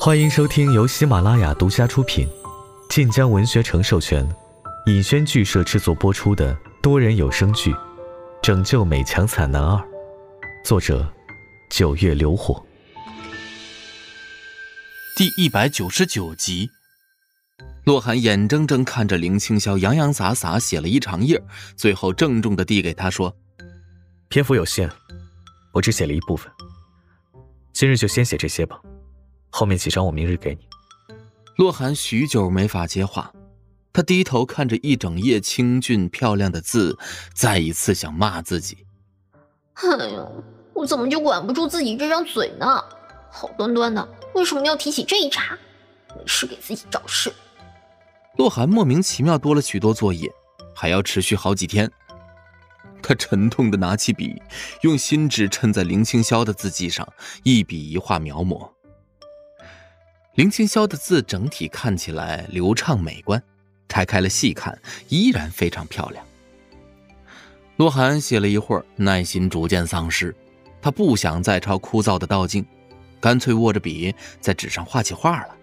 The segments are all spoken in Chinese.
欢迎收听由喜马拉雅独家出品、晋江文学城授权、尹轩剧社制作播出的多人有声剧《拯救美强惨男二》，作者：九月流火。第一百九十九集，洛寒眼睁睁看着林青霄洋洋洒洒写了一长页，最后郑重的递给他说：“篇幅有限，我只写了一部分，今日就先写这些吧。”后面几张我明日给你。洛寒许久没法接话，他低头看着一整页清俊漂亮的字，再一次想骂自己。哎呦，我怎么就管不住自己这张嘴呢？好端端的，为什么要提起这一茬？没事给自己找事。洛寒莫名其妙多了许多作业，还要持续好几天。他沉痛的拿起笔，用心纸衬在林青霄的字迹上，一笔一画描摹。林青霄的字整体看起来流畅美观，拆开了细看依然非常漂亮。洛寒写了一会儿，耐心逐渐丧失，他不想再抄枯燥的道经，干脆握着笔在纸上画起画了。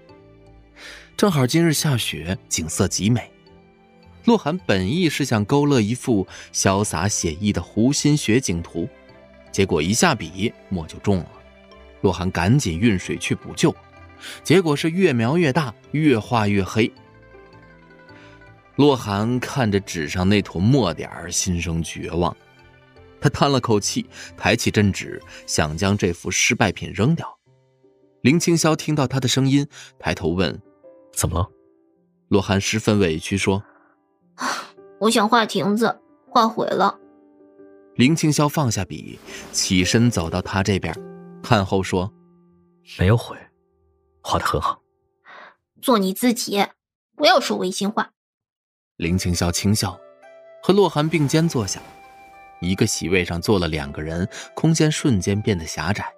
正好今日下雪，景色极美。洛寒本意是想勾勒一幅潇洒写意的湖心雪景图，结果一下笔墨就重了。洛寒赶紧运水去补救。结果是越描越大，越画越黑。洛寒看着纸上那坨墨点儿，心生绝望。他叹了口气，抬起针纸，想将这幅失败品扔掉。林青霄听到他的声音，抬头问：“怎么了？”洛寒十分委屈说：“ 我想画亭子，画毁了。”林青霄放下笔，起身走到他这边，看后说：“没有毁。”画的很好，做你自己，不要说违心话。林青霄轻笑，和洛寒并肩坐下，一个席位上坐了两个人，空间瞬间变得狭窄。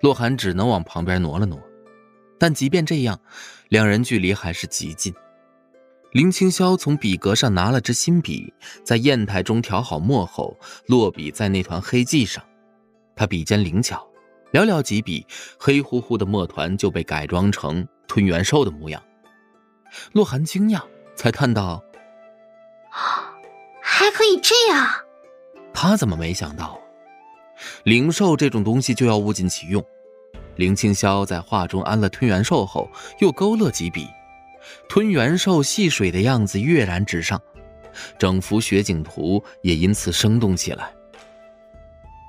洛寒只能往旁边挪了挪，但即便这样，两人距离还是极近。林青霄从笔格上拿了支新笔，在砚台中调好墨后，落笔在那团黑迹上，他笔尖灵巧。寥寥几笔，黑乎乎的墨团就被改装成吞元兽的模样。洛寒惊讶，才看到，还可以这样。他怎么没想到？灵兽这种东西就要物尽其用。林青霄在画中安了吞元兽后，又勾勒几笔，吞元兽戏水的样子跃然纸上，整幅雪景图也因此生动起来。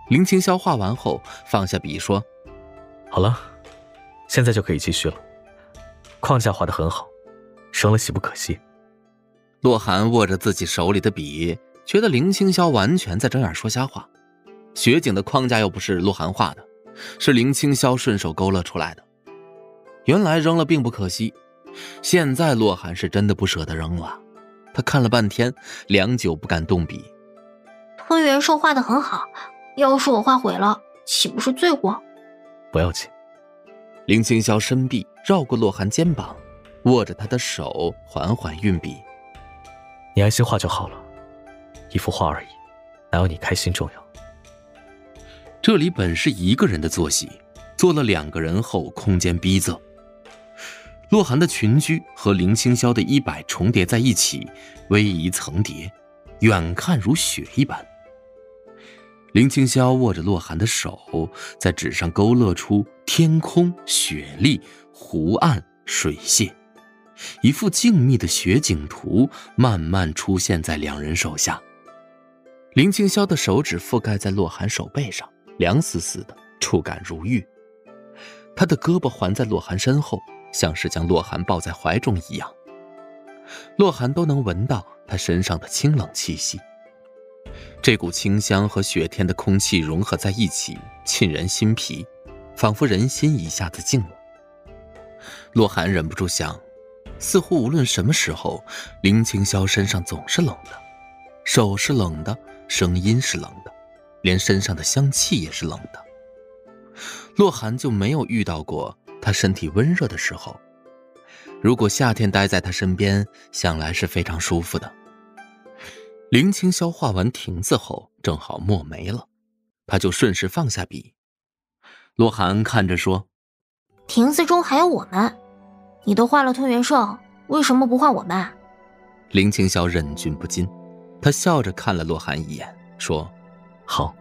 林青霄画完后，放下笔说：“好了，现在就可以继续了。框架画的很好，生了喜不可惜。”洛寒握着自己手里的笔，觉得林青霄完全在睁眼说瞎话。雪景的框架又不是洛寒画的，是林青霄顺手勾勒出来的。原来扔了并不可惜，现在洛寒是真的不舍得扔了。他看了半天，良久不敢动笔。吞元兽画的很好。要是我画毁了，岂不是罪过？不要紧。林青霄伸臂绕过洛寒肩膀，握着他的手，缓缓运笔。你安心画就好了，一幅画而已，哪有你开心重要？这里本是一个人的坐席，坐了两个人后，空间逼仄。洛寒的群居和林青霄的衣摆重叠在一起，逶迤层叠，远看如雪一般。林青霄握着洛寒的手，在纸上勾勒出天空、雪莉、湖岸、水榭，一幅静谧的雪景图慢慢出现在两人手下。林青霄的手指覆盖在洛寒手背上，凉丝丝的，触感如玉。他的胳膊环在洛寒身后，像是将洛寒抱在怀中一样。洛寒都能闻到他身上的清冷气息。这股清香和雪天的空气融合在一起，沁人心脾，仿佛人心一下子静了。洛寒忍不住想，似乎无论什么时候，林青霄身上总是冷的，手是冷的，声音是冷的，连身上的香气也是冷的。洛寒就没有遇到过他身体温热的时候。如果夏天待在他身边，想来是非常舒服的。林青霄画完亭子后，正好墨没了，他就顺势放下笔。洛寒看着说：“亭子中还有我们，你都画了吞元兽，为什么不画我们？林青霄忍俊不禁，他笑着看了洛寒一眼，说：“好。”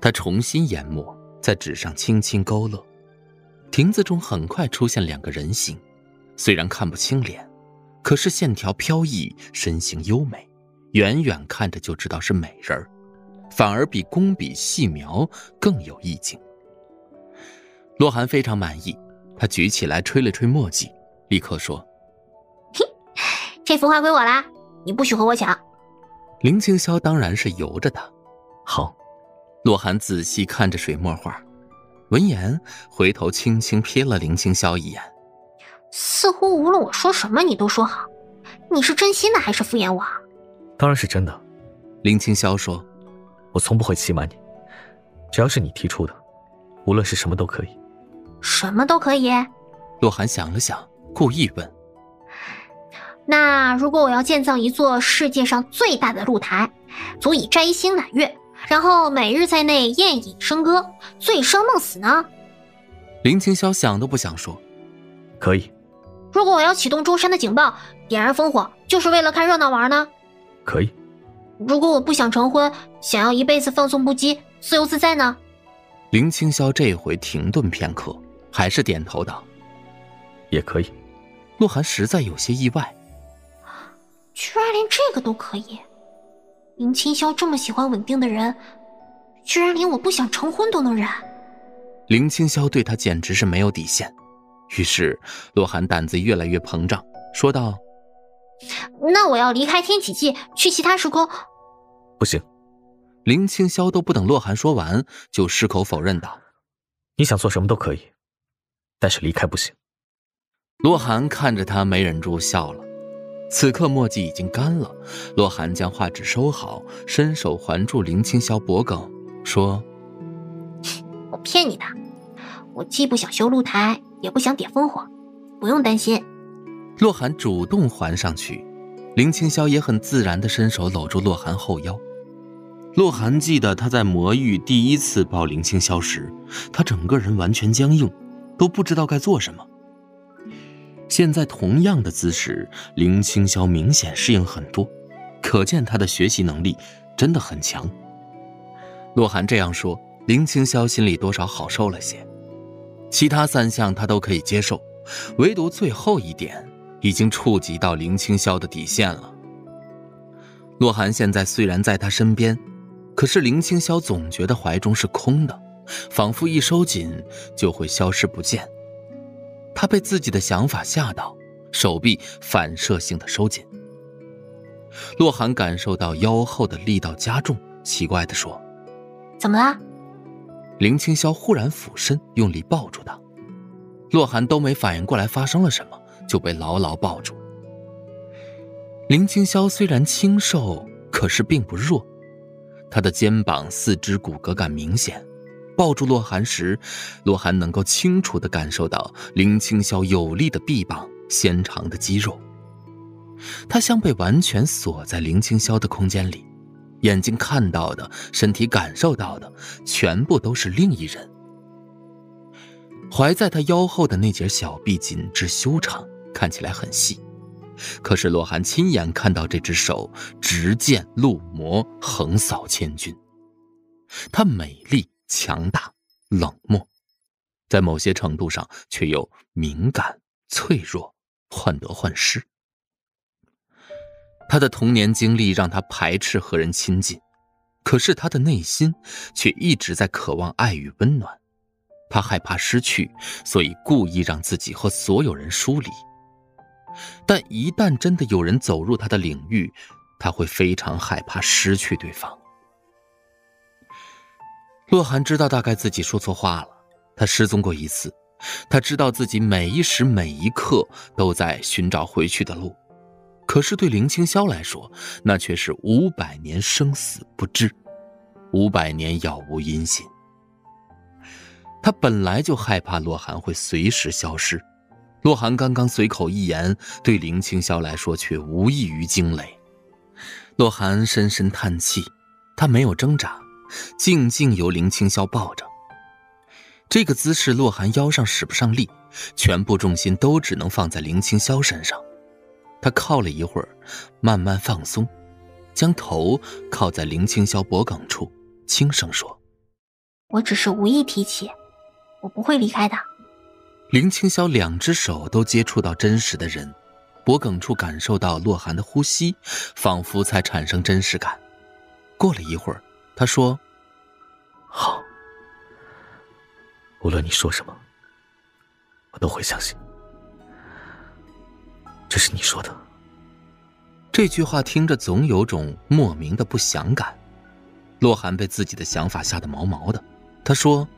他重新研墨，在纸上轻轻勾勒，亭子中很快出现两个人形，虽然看不清脸，可是线条飘逸，身形优美，远远看着就知道是美人儿。反而比工笔细描更有意境。洛寒非常满意，他举起来吹了吹墨迹，立刻说：“嘿，这幅画归我啦，你不许和我抢。”林清霄当然是由着他。好，洛寒仔细看着水墨画，闻言回头轻轻瞥了林清霄一眼，似乎无论我说什么，你都说好。你是真心的还是敷衍我？当然是真的。林青霄说。我从不会欺瞒你，只要是你提出的，无论是什么都可以。什么都可以？洛寒想了想，故意问：“那如果我要建造一座世界上最大的露台，足以摘星揽月，然后每日在内宴饮笙歌，醉生梦死呢？”林青霄想都不想说：“可以。”如果我要启动中山的警报，点燃烽火，就是为了看热闹玩呢？可以。如果我不想成婚，想要一辈子放纵不羁、自由自在呢？林青霄这回停顿片刻，还是点头道：“也可以。”洛寒实在有些意外，居然连这个都可以。林青霄这么喜欢稳定的人，居然连我不想成婚都能忍。林青霄对他简直是没有底线。于是洛寒胆子越来越膨胀，说道：“那我要离开天启纪，去其他时空。”不行，林青霄都不等洛寒说完，就矢口否认道：“你想做什么都可以，但是离开不行。”洛寒看着他，没忍住笑了。此刻墨迹已经干了，洛寒将画纸收好，伸手环住林青霄脖颈，说：“我骗你的，我既不想修露台，也不想点烽火，不用担心。”洛寒主动环上去，林青霄也很自然的伸手搂住洛寒后腰。洛寒记得他在魔域第一次抱林青霄时，他整个人完全僵硬，都不知道该做什么。现在同样的姿势，林青霄明显适应很多，可见他的学习能力真的很强。洛寒这样说，林青霄心里多少好受了些。其他三项他都可以接受，唯独最后一点已经触及到林青霄的底线了。洛寒现在虽然在他身边。可是林青霄总觉得怀中是空的，仿佛一收紧就会消失不见。他被自己的想法吓到，手臂反射性的收紧。洛寒感受到腰后的力道加重，奇怪的说：“怎么了？”林青霄忽然俯身用力抱住他，洛寒都没反应过来发生了什么，就被牢牢抱住。林青霄虽然清瘦，可是并不弱。他的肩膀、四肢骨骼感明显，抱住洛寒时，洛寒能够清楚地感受到林青霄有力的臂膀、纤长的肌肉。他像被完全锁在林青霄的空间里，眼睛看到的、身体感受到的，全部都是另一人。怀在他腰后的那截小臂紧致修长，看起来很细。可是洛寒亲眼看到这只手执剑路魔横扫千军，她美丽强大冷漠，在某些程度上却又敏感脆弱患得患失。他的童年经历让他排斥和人亲近，可是他的内心却一直在渴望爱与温暖。他害怕失去，所以故意让自己和所有人疏离。但一旦真的有人走入他的领域，他会非常害怕失去对方。洛寒知道大概自己说错话了，他失踪过一次，他知道自己每一时每一刻都在寻找回去的路，可是对林青霄来说，那却是五百年生死不知，五百年杳无音信。他本来就害怕洛寒会随时消失。洛寒刚刚随口一言，对林青霄来说却无异于惊雷。洛寒深深叹气，他没有挣扎，静静由林青霄抱着。这个姿势，洛寒腰上使不上力，全部重心都只能放在林青霄身上。他靠了一会儿，慢慢放松，将头靠在林青霄脖颈处，轻声说：“我只是无意提起，我不会离开的。”林青霄两只手都接触到真实的人，脖颈处感受到洛寒的呼吸，仿佛才产生真实感。过了一会儿，他说：“好，无论你说什么，我都会相信。”这是你说的。这句话听着总有种莫名的不祥感。洛寒被自己的想法吓得毛毛的。他说：“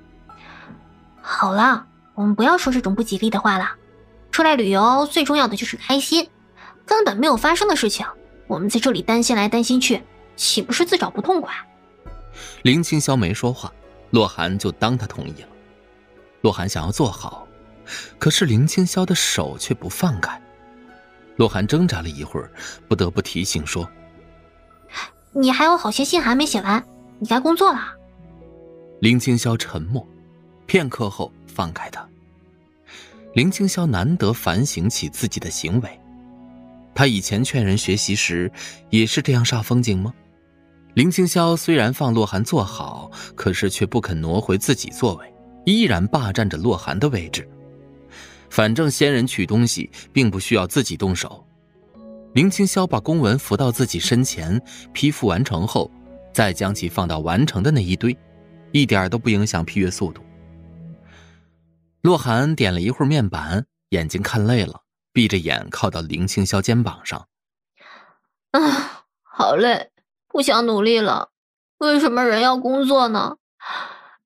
好了，我们不要说这种不吉利的话了。出来旅游最重要的就是开心，根本没有发生的事情，我们在这里担心来担心去，岂不是自找不痛快？”林青霄没说话，洛寒就当他同意了。洛寒想要坐好，可是林青霄的手却不放开。洛寒挣扎了一会儿，不得不提醒说：“你还有好些信还没写完，你该工作了。”林青霄沉默，片刻后放开他。林青霄难得反省起自己的行为，他以前劝人学习时也是这样煞风景吗？林青霄虽然放洛寒坐好，可是却不肯挪回自己座位，依然霸占着洛寒的位置。反正仙人取东西并不需要自己动手。林青霄把公文扶到自己身前，批复完成后，再将其放到完成的那一堆，一点都不影响批阅速度。洛寒点了一会儿面板，眼睛看累了，闭着眼靠到林青霄肩膀上。啊，好累，不想努力了。为什么人要工作呢？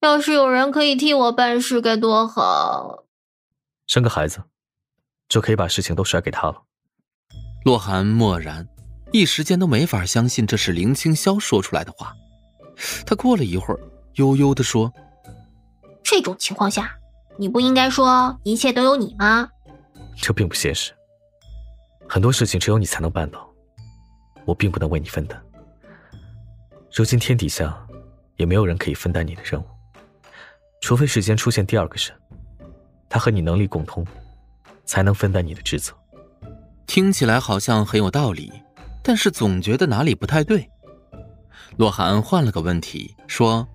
要是有人可以替我办事，该多好。生个孩子，就可以把事情都甩给他了。洛寒默然，一时间都没法相信这是林青霄说出来的话。他过了一会儿，悠悠地说：“这种情况下，你不应该说一切都有你吗？”这并不现实。很多事情只有你才能办到，我并不能为你分担。如今天底下也没有人可以分担你的任务，除非世间出现第二个神。他和你能力共通，才能分担你的职责。听起来好像很有道理，但是总觉得哪里不太对。洛寒换了个问题说：“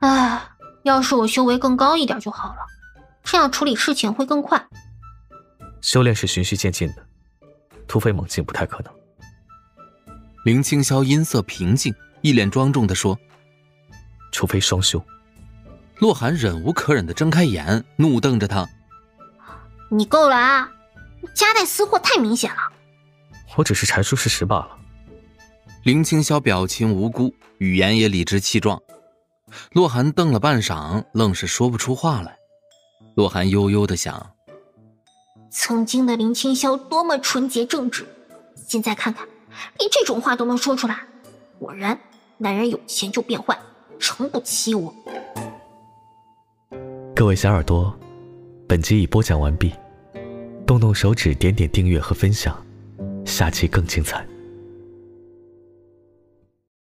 哎，要是我修为更高一点就好了，这样处理事情会更快。”修炼是循序渐进的，突飞猛进不太可能。林青霄音色平静，一脸庄重的说：“除非双修。”洛寒忍无可忍的睁开眼，怒瞪着他：“你够了啊！夹带私货太明显了。”我只是阐述事实罢了。林青霄表情无辜，语言也理直气壮。洛寒瞪了半晌，愣是说不出话来。洛寒悠悠的想：曾经的林青霄多么纯洁正直，现在看看，连这种话都能说出来。果然，男人有钱就变坏，诚不欺我。各位小耳朵，本集已播讲完毕，动动手指点点订阅和分享，下期更精彩。